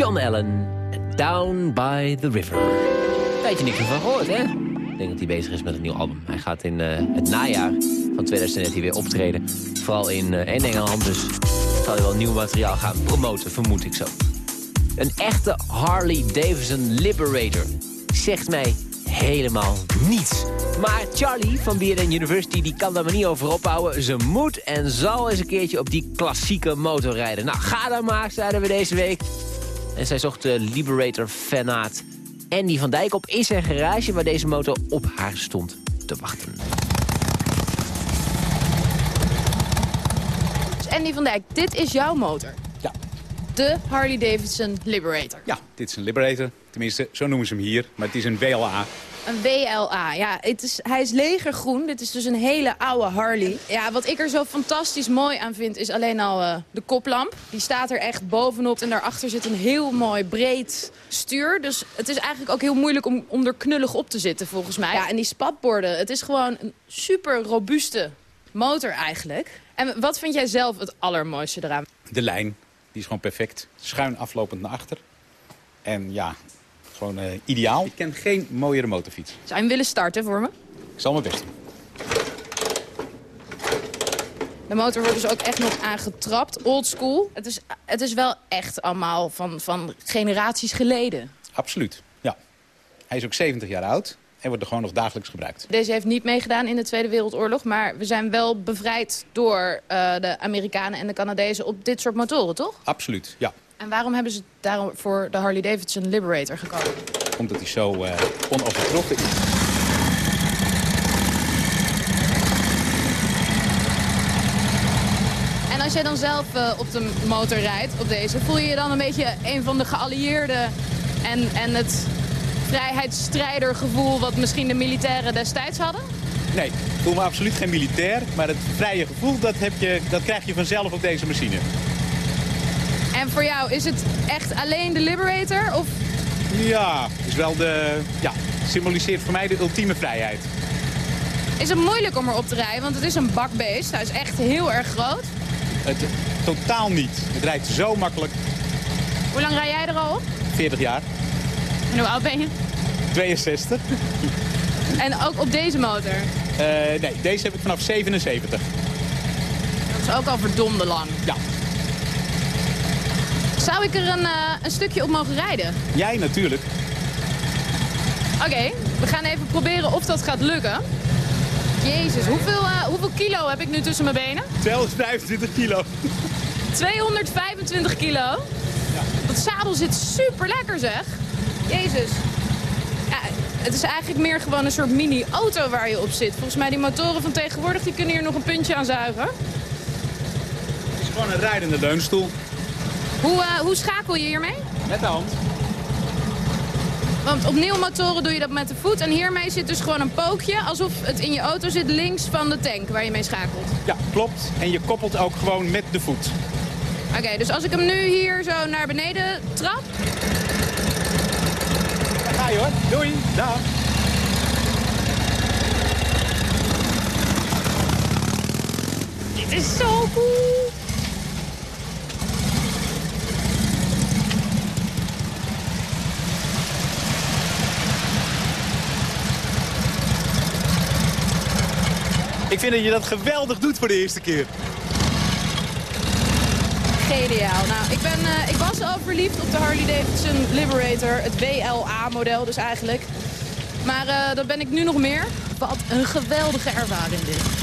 John Allen, Down by the River. Tijdje niks van gehoord, hè? Ik denk dat hij bezig is met een nieuw album. Hij gaat in eh, het najaar van 2013 weer optreden. Vooral in, in Engeland, dus zal hij wel nieuw materiaal gaan promoten, vermoed ik zo. Een echte Harley Davidson Liberator zegt mij helemaal niets. Maar Charlie van BNN University die kan daar maar niet over ophouden. Ze moet en zal eens een keertje op die klassieke motor rijden. Nou, ga dan maar, zeiden we deze week. En zij zocht de Liberator-fanaat Andy van Dijk op in zijn garage... waar deze motor op haar stond te wachten. Dus Andy van Dijk, dit is jouw motor? Ja. De Harley Davidson Liberator. Ja, dit is een Liberator. Tenminste, zo noemen ze hem hier. Maar het is een WLA. Een WLA, ja. Het is, hij is legergroen. Dit is dus een hele oude Harley. Ja, wat ik er zo fantastisch mooi aan vind is alleen al eh, de koplamp. Die staat er echt bovenop en daarachter zit een heel mooi breed stuur. Dus het is eigenlijk ook heel moeilijk om, om er knullig op te zitten volgens mij. Ja, en die spatborden, het is gewoon een super robuuste motor eigenlijk. En wat vind jij zelf het allermooiste eraan? De lijn, die is gewoon perfect. Schuin aflopend naar achter. En ja, gewoon eh, ideaal. Ik ken geen mooiere motorfiets. Zou je hem willen starten voor me? Ik zal mijn best doen. De motor wordt dus ook echt nog aangetrapt, old school. Het is, het is wel echt allemaal van, van generaties geleden. Absoluut, ja. Hij is ook 70 jaar oud en wordt er gewoon nog dagelijks gebruikt. Deze heeft niet meegedaan in de Tweede Wereldoorlog... maar we zijn wel bevrijd door uh, de Amerikanen en de Canadezen op dit soort motoren, toch? Absoluut, ja. En waarom hebben ze daarvoor de Harley-Davidson Liberator gekozen? Omdat hij zo uh, onovertroffen is. En als jij dan zelf uh, op de motor rijdt, op deze... voel je je dan een beetje een van de geallieerden... en, en het vrijheidsstrijdergevoel wat misschien de militairen destijds hadden? Nee, ik voel me absoluut geen militair. Maar het vrije gevoel, dat, heb je, dat krijg je vanzelf op deze machine. En voor jou, is het echt alleen de Liberator? Of? Ja, is wel de, ja, symboliseert voor mij de ultieme vrijheid. Is het moeilijk om erop te rijden? Want het is een bakbeest. Hij is echt heel erg groot. Het, totaal niet. Het rijdt zo makkelijk. Hoe lang rij jij er al op? 40 jaar. En hoe oud ben je? 62. En ook op deze motor? Uh, nee, deze heb ik vanaf 77. Dat is ook al verdomde lang. Ja. Zou ik er een, uh, een stukje op mogen rijden? Jij natuurlijk. Oké, okay, we gaan even proberen of dat gaat lukken. Jezus, hoeveel, uh, hoeveel kilo heb ik nu tussen mijn benen? 225 kilo. 225 kilo? Ja. Dat zadel zit super lekker zeg. Jezus. Ja, het is eigenlijk meer gewoon een soort mini-auto waar je op zit. Volgens mij die motoren van tegenwoordig die kunnen hier nog een puntje aan zuigen. Het is gewoon een rijdende leunstoel. Hoe, uh, hoe schakel je hiermee? Met de hand. Want op nieuwe motoren doe je dat met de voet. En hiermee zit dus gewoon een pookje. Alsof het in je auto zit links van de tank waar je mee schakelt. Ja, klopt. En je koppelt ook gewoon met de voet. Oké, okay, dus als ik hem nu hier zo naar beneden trap... Daar ga je hoor. Doei. Dag. Dit is zo cool. Vind dat je dat geweldig doet voor de eerste keer. Geniaal. Nou, ik, ben, uh, ik was al verliefd op de Harley Davidson Liberator. Het WLA-model dus eigenlijk. Maar uh, dat ben ik nu nog meer. Wat een geweldige ervaring dit.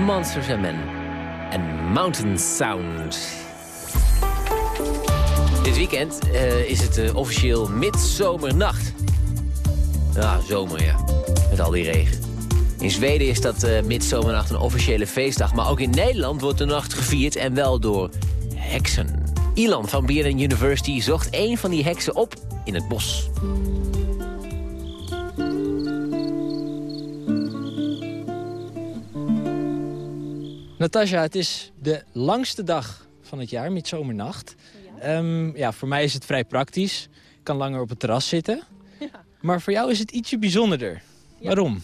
Monsters and Men en Mountain Sound. Dit weekend uh, is het uh, officieel midzomernacht. Ja, zomer ja, met al die regen. In Zweden is dat uh, midzomernacht een officiële feestdag. Maar ook in Nederland wordt de nacht gevierd en wel door heksen. Ilan van BNN University zocht een van die heksen op in het bos. Natasja, het is de langste dag van het jaar, midzomernacht. Ja. Um, ja, voor mij is het vrij praktisch. Ik kan langer op het terras zitten. Ja. Maar voor jou is het ietsje bijzonderder. Waarom?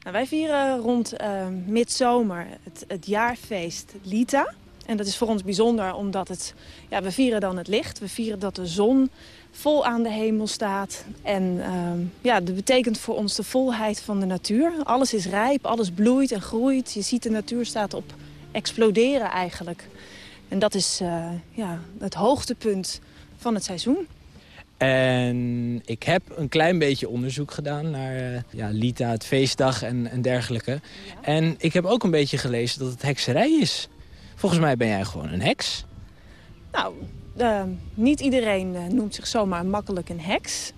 Nou, wij vieren rond uh, midzomer het, het jaarfeest Lita. En dat is voor ons bijzonder omdat het, ja, we vieren dan het licht. We vieren dat de zon vol aan de hemel staat. En uh, ja, dat betekent voor ons de volheid van de natuur. Alles is rijp, alles bloeit en groeit. Je ziet de natuur staat op exploderen eigenlijk. En dat is uh, ja, het hoogtepunt van het seizoen. En ik heb een klein beetje onderzoek gedaan naar uh, ja, Lita, het feestdag en, en dergelijke. Ja. En ik heb ook een beetje gelezen dat het hekserij is. Volgens mij ben jij gewoon een heks. Nou, uh, niet iedereen uh, noemt zich zomaar makkelijk een heks.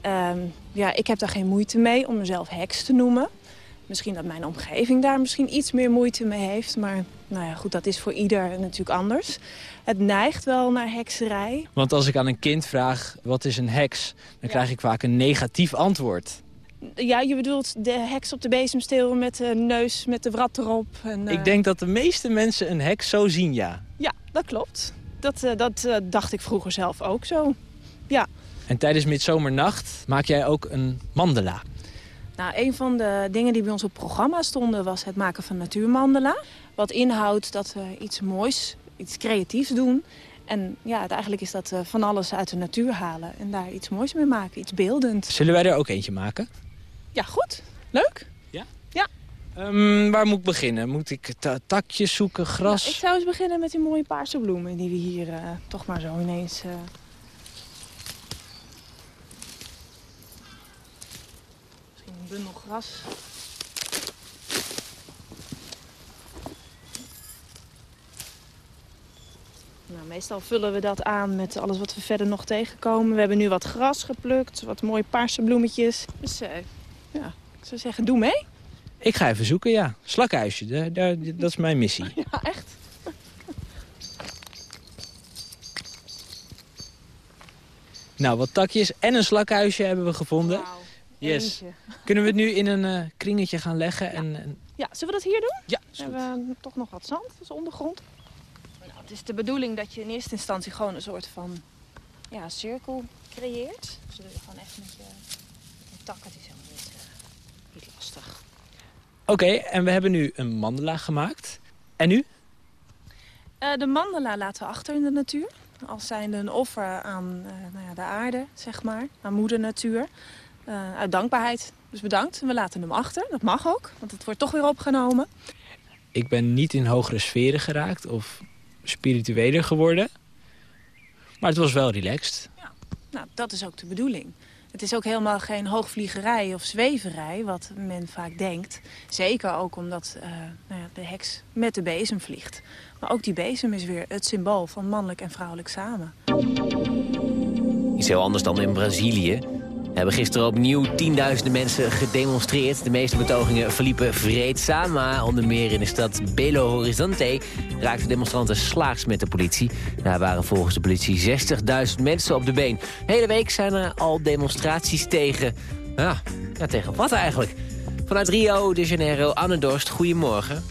Ehm, ja, ik heb daar geen moeite mee om mezelf heks te noemen. Misschien dat mijn omgeving daar misschien iets meer moeite mee heeft. Maar nou ja, goed, dat is voor ieder natuurlijk anders. Het neigt wel naar hekserij. Want als ik aan een kind vraag, wat is een heks? Dan krijg ik vaak een negatief antwoord. Ja, je bedoelt de heks op de bezemsteel met de neus, met de wrat erop. En, uh... Ik denk dat de meeste mensen een heks zo zien, ja. Ja, dat klopt. Dat, uh, dat uh, dacht ik vroeger zelf ook zo. Ja. En tijdens midzomernacht maak jij ook een mandala. Nou, een van de dingen die bij ons op programma stonden was het maken van natuurmandala. Wat inhoudt dat we iets moois, iets creatiefs doen. En ja, eigenlijk is dat van alles uit de natuur halen en daar iets moois mee maken, iets beeldend. Zullen wij er ook eentje maken? Ja, goed. Leuk. Ja? Ja. Um, waar moet ik beginnen? Moet ik takjes zoeken, gras? Nou, ik zou eens beginnen met die mooie paarse bloemen die we hier uh, toch maar zo ineens... Uh... een bundel gras. Nou, meestal vullen we dat aan met alles wat we verder nog tegenkomen. We hebben nu wat gras geplukt, wat mooie paarse bloemetjes. Dus uh, ja, ik zou zeggen, doe mee. Ik ga even zoeken, ja. Slakhuisje, daar, daar, dat is mijn missie. Ja, echt? Nou, wat takjes en een slakhuisje hebben we gevonden. Wow, yes. eentje. Kunnen we het nu in een uh, kringetje gaan leggen? Ja. En, en... ja, zullen we dat hier doen? Ja, We hebben uh, toch nog wat zand, is ondergrond. Nou, het is de bedoeling dat je in eerste instantie gewoon een soort van ja, cirkel creëert. Dus dat je gewoon echt met je, met je takken, het is helemaal niet, uh, niet lastig. Oké, okay, en we hebben nu een mandala gemaakt. En nu? Uh, de mandala laten we achter in de natuur. Als zijnde een offer aan uh, nou ja, de aarde, zeg maar. Aan moeder natuur. Uh, uit dankbaarheid. Dus bedankt. En we laten hem achter. Dat mag ook, want het wordt toch weer opgenomen. Ik ben niet in hogere sferen geraakt of spiritueler geworden. Maar het was wel relaxed. Ja, nou, dat is ook de bedoeling. Het is ook helemaal geen hoogvliegerij of zweverij, wat men vaak denkt. Zeker ook omdat uh, nou ja, de heks met de bezem vliegt. Maar ook die bezem is weer het symbool van mannelijk en vrouwelijk samen. Iets heel anders dan in Brazilië. Hebben gisteren opnieuw tienduizenden mensen gedemonstreerd. De meeste betogingen verliepen vreedzaam, maar onder meer in de stad Belo Horizonte raakten demonstranten slaags met de politie. Daar waren volgens de politie 60.000 mensen op de been. De hele week zijn er al demonstraties tegen... Ja, ja, tegen wat eigenlijk? Vanuit Rio de Janeiro, Anne Dorst, goedemorgen.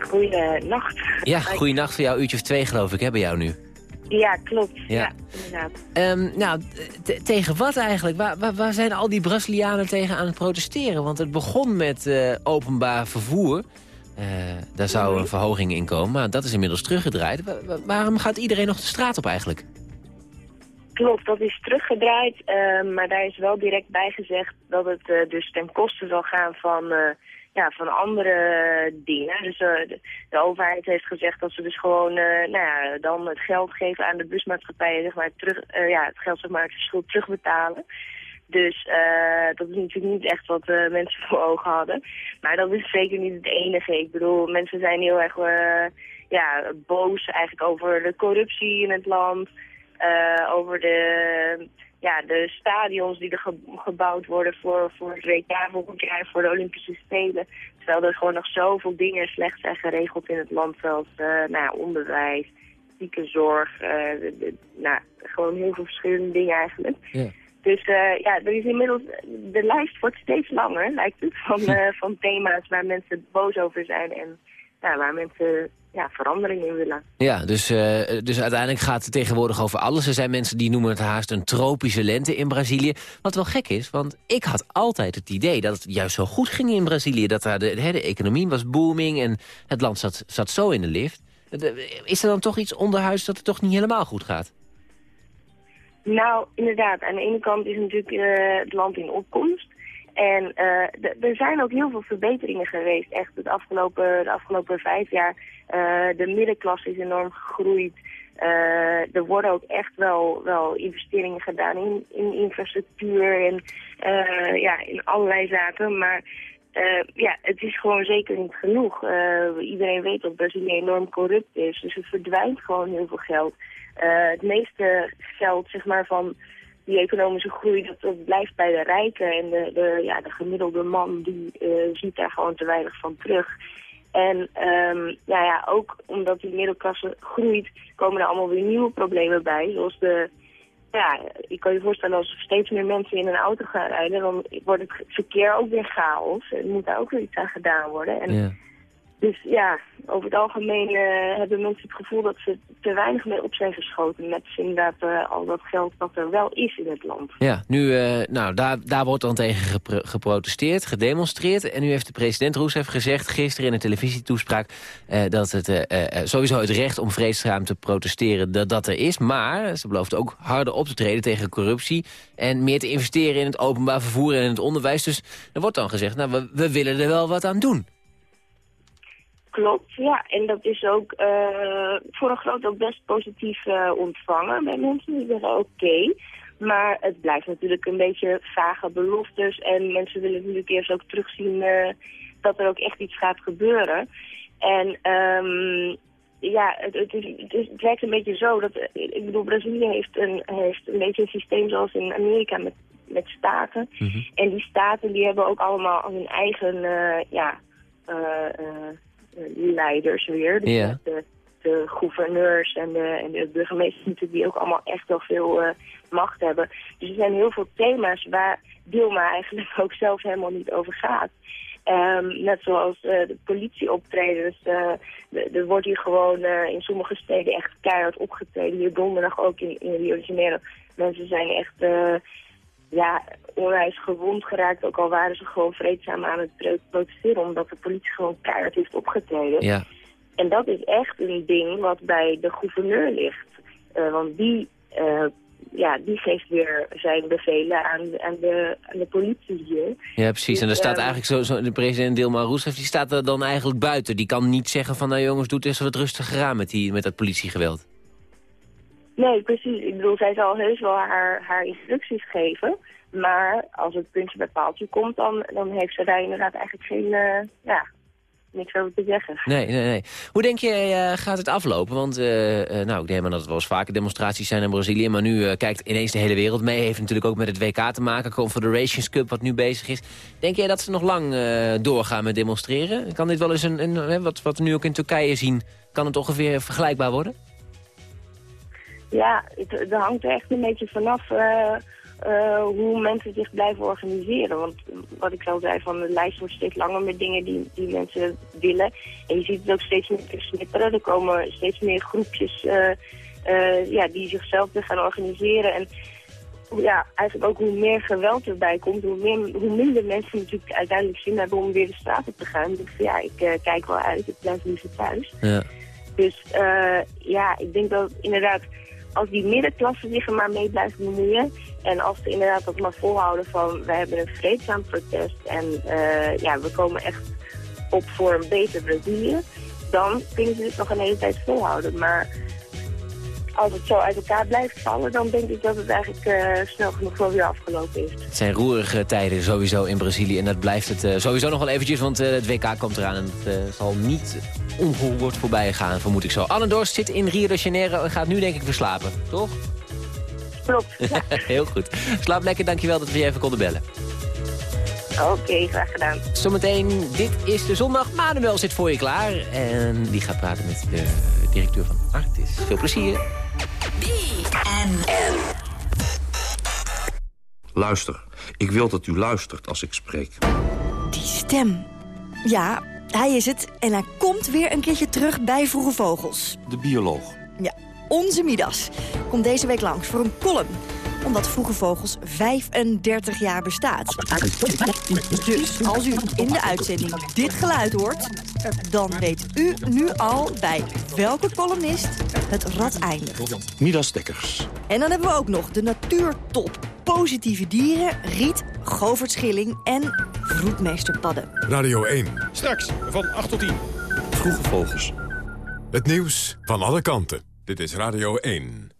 Goedenacht. Ja, goedenacht voor jou, uurtje of twee geloof ik, hè, bij jou nu. Ja, klopt. Ja, Ja. inderdaad. Ehm, nou, tegen wat eigenlijk? Waar, waar, waar zijn al die Brazilianen tegen aan het protesteren? Want het begon met eh, openbaar vervoer. Eh, daar zou een verhoging in komen, maar dat is inmiddels teruggedraaid. Wa- wa- waarom gaat iedereen nog de straat op eigenlijk? Klopt, dat is teruggedraaid. eh, maar daar is wel direct bij gezegd dat het eh, dus ten koste zal gaan van, ja, van andere dingen. Dus eh, de, de overheid heeft gezegd dat ze dus gewoon eh, nou ja, dan het geld geven aan de busmaatschappijen. Zeg maar, terug, eh, ja, het geld zeg maar, het verschil terugbetalen. Dus dat is natuurlijk niet echt wat mensen voor ogen hadden. Maar dat is zeker niet het enige. Ik bedoel, mensen zijn heel erg ja, boos eigenlijk over de corruptie in het land. over de, ja, de stadions die er ge gebouwd worden voor, voor het WK volgend jaar, voor de Olympische Spelen. Terwijl er gewoon nog zoveel dingen slecht zijn geregeld in het land, zoals nou ja, onderwijs, ziekenzorg, de, de, nou, gewoon heel veel verschillende dingen eigenlijk. Ja. Dus uh, ja, er is inmiddels, de lijst wordt steeds langer, lijkt het, van, uh, van thema's waar mensen boos over zijn en ja, waar mensen ja, verandering in willen. Ja, dus, uh, dus uiteindelijk gaat het tegenwoordig over alles. Er zijn mensen die noemen het haast een tropische lente in Brazilië. Wat wel gek is, want ik had altijd het idee dat het juist zo goed ging in Brazilië. Dat daar de, de, de economie was booming en het land zat, zat zo in de lift. Is er dan toch iets onderhuis dat het toch niet helemaal goed gaat? Nou, inderdaad. Aan de ene kant is natuurlijk uh, het land in opkomst. En uh, er zijn ook heel veel verbeteringen geweest. Echt het afgelopen, de afgelopen vijf jaar. Uh, de middenklasse is enorm gegroeid. er worden ook echt wel, wel investeringen gedaan in, in infrastructuur en ja, in allerlei zaken. Maar ja, het is gewoon zeker niet genoeg. iedereen weet dat Brazilië enorm corrupt is. Dus er verdwijnt gewoon heel veel geld. Het meeste geld zeg maar, van die economische groei, dat, dat blijft bij de rijken. En de, de, ja, de gemiddelde man die uh, ziet daar gewoon te weinig van terug. En um, nou ja, ook omdat die middelklasse groeit, komen er allemaal weer nieuwe problemen bij. Zoals de, ja, ik kan je voorstellen als steeds meer mensen in een auto gaan rijden, dan wordt het verkeer ook weer chaos. En moet daar ook weer iets aan gedaan worden. En. Dus ja, over het algemeen uh, hebben mensen het gevoel dat ze te weinig mee op zijn geschoten met inderdaad uh, al dat geld wat er wel is in het land. Ja, nu, uh, nou, daar, daar wordt dan tegen gepro geprotesteerd, gedemonstreerd. En nu heeft de president Rousseff gezegd gisteren in een televisietoespraak... dat het sowieso het recht om vreedzaam te protesteren dat dat er is. Maar ze belooft ook harder op te treden tegen corruptie... en meer te investeren in het openbaar vervoer en in het onderwijs. Dus er wordt dan gezegd, nou, we, we willen er wel wat aan doen. Klopt, ja. En dat is ook uh, voor een groot deel best positief uh, ontvangen bij mensen. Die zeggen oké. Okay. Maar het blijft natuurlijk een beetje vage beloftes. En mensen willen natuurlijk eerst ook terugzien uh, dat er ook echt iets gaat gebeuren. En um, ja, het, het, is, het, is, het werkt een beetje zo. Dat, ik bedoel, Brazilië heeft een, heeft een beetje een systeem zoals in Amerika met, met staten. Mm -hmm. En die staten die hebben ook allemaal hun eigen, ja... Eh, leiders weer. Dus de, de, gouverneurs en de, en de burgemeesters natuurlijk die ook allemaal echt wel veel uh, macht hebben. Dus er zijn heel veel thema's waar Dilma eigenlijk ook zelf helemaal niet over gaat. Um, net zoals uh, de politieoptredens. Uh, er wordt hier gewoon uh, in sommige steden echt keihard opgetreden. Hier donderdag ook in, in Rio de Janeiro. Mensen zijn echt ja, onwijs gewond geraakt. Ook al waren ze gewoon vreedzaam aan het protesteren. Omdat de politie gewoon keihard heeft opgetreden. Ja. En dat is echt een ding wat bij de gouverneur ligt. Uh, want die, uh, ja, die geeft weer zijn bevelen aan, aan, de, aan de politie hier. Ja, precies. Dus, en er staat uh, eigenlijk zo, zo, de president Dilma Rousseff, die staat er dan eigenlijk buiten. Die kan niet zeggen van, nou jongens, doe het eens wat rustiger aan met, die, met dat politiegeweld. Nee, precies. Ik bedoel, zij zal heus wel haar, haar instructies geven. Maar als het puntje bij paaltje komt, dan, dan heeft ze daar inderdaad eigenlijk geen, uh, ja, niks over te zeggen. Nee, nee, nee. Hoe denk je, uh, gaat het aflopen? Want, uh, nou, ik neem aan dat het wel eens vaker demonstraties zijn in Brazilië. Maar nu kijkt ineens de hele wereld mee. Heeft natuurlijk ook met het WK te maken. Confederations Cup, wat nu bezig is. Denk jij dat ze nog lang doorgaan met demonstreren? Kan dit wel eens een, een wat, wat we nu ook in Turkije zien, kan het ongeveer vergelijkbaar worden? Ja, het, het hangt er echt een beetje vanaf uh, uh, hoe mensen zich blijven organiseren. Want wat ik al zei, van de lijst wordt steeds langer met dingen die, die mensen willen. En je ziet het ook steeds meer snipperen. Er komen steeds meer groepjes uh, ja, die zichzelf weer gaan organiseren. En ja, eigenlijk ook hoe meer geweld erbij komt, hoe, meer, hoe minder mensen natuurlijk uiteindelijk zin hebben om weer de straat op te gaan. Dus ja, ik kijk wel uit, ik blijf liever thuis. Ja. Dus ja, ik denk dat inderdaad als die middenklasse zich er maar mee blijft bemoeien... en als ze inderdaad ook maar volhouden van... wij hebben een vreedzaam protest en uh, ja, we komen echt op voor een beter Brazilië... dan kunnen ze dit nog een hele tijd volhouden. Maar als het zo uit elkaar blijft vallen, dan denk ik dat het eigenlijk eh, snel genoeg wel weer afgelopen is. Het zijn roerige tijden sowieso in Brazilië. En dat blijft het eh, sowieso nog wel eventjes, want eh, het WK komt eraan. En het zal niet ongehoord voorbij gaan, vermoed ik zo. Anne Dorst zit in Rio de Janeiro en gaat nu denk ik weer slapen, toch? Klopt, Heel goed. Slaap lekker, dankjewel dat we je even konden bellen. Oké, graag gedaan. Zometeen, dit is de zondag. Manuel zit voor je klaar. En die gaat praten met de directeur van Artis. Veel plezier. Luister, ik wil dat u luistert als ik spreek. Die stem. Ja, hij is het. En hij komt weer een keertje terug bij Vroege Vogels. De bioloog. Ja, onze Midas komt deze week langs voor een column omdat Vroege Vogels 35 jaar bestaat. Dus als u in de uitzending dit geluid hoort... dan weet u nu al bij welke columnist het rad eindigt. Midas Dekkers. En dan hebben we ook nog de natuurtop. Positieve dieren, Riet, Govert Schilling en Vroedmeesterpadden. Radio 1. Straks van 8 tot 10. Vroege Vogels. Het nieuws van alle kanten. Dit is Radio 1.